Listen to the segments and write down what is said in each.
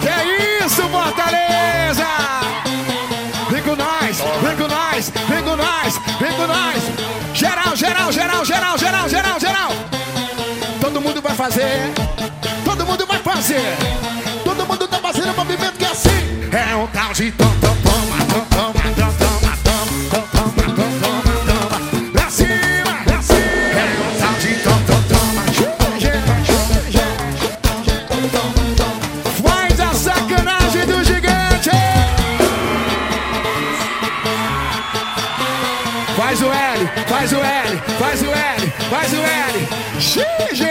Que é isso, Fortaleza? Vem com nós, vem com nós, vem com nós, vem com. Geral, geral, geral, geral, geral, geral, geral. Todo mundo vai fazer, todo mundo vai fazer. Todo mundo tá fazendo um movimento que é assim. É um tal de Faz o L, faz o L, faz o L, faz o L. Xige,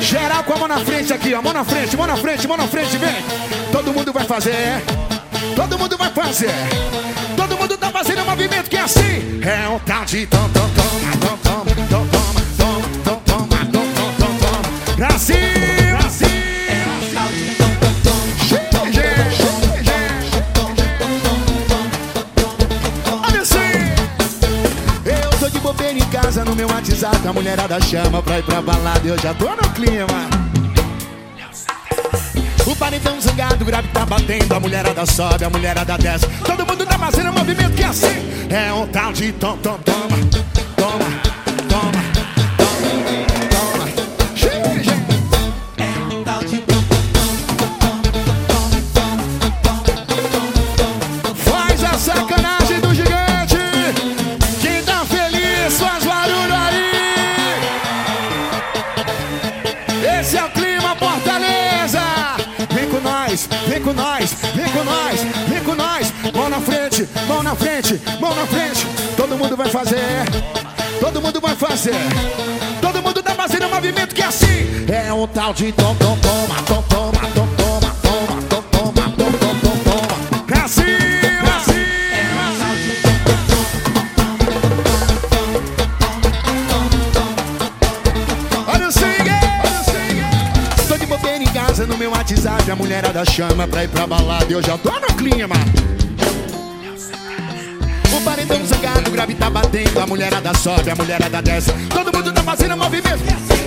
Geral com a mão na frente aqui, ó. Mão na frente, mão na frente, mão na frente, vem. Todo mundo vai fazer. Todo mundo vai fazer. Todo mundo tá fazendo um movimento que é assim. É um tal de tom, tom, toma, tom, toma, tom, toma, toma, tom, toma, tom, tom, tom, toma. Pra cima, de bobeira em casa no meu WhatsApp. A mulherada chama pra ir pra balada. Eu já tô no clima. O paredão zangado, o grave tá batendo. A mulherada sobe, a mulherada desce. Todo mundo tá fazendo um movimento que é assim. É um tal de tom, tom, com nós, vem com nós, vem com nós. Mão na frente, mão na frente, mão na frente. Todo mundo vai fazer. Todo mundo vai fazer. Todo mundo tá fazendo um movimento que é assim. É um tal de tom, tom, toma, tom, toma, tom, toma, casa no meu WhatsApp. A mulherada chama pra ir pra balada. Eu já tô no clima. O paredão zangado, o grave tá batendo. A mulherada sobe, a mulherada desce. Todo mundo tá fazendo movimento.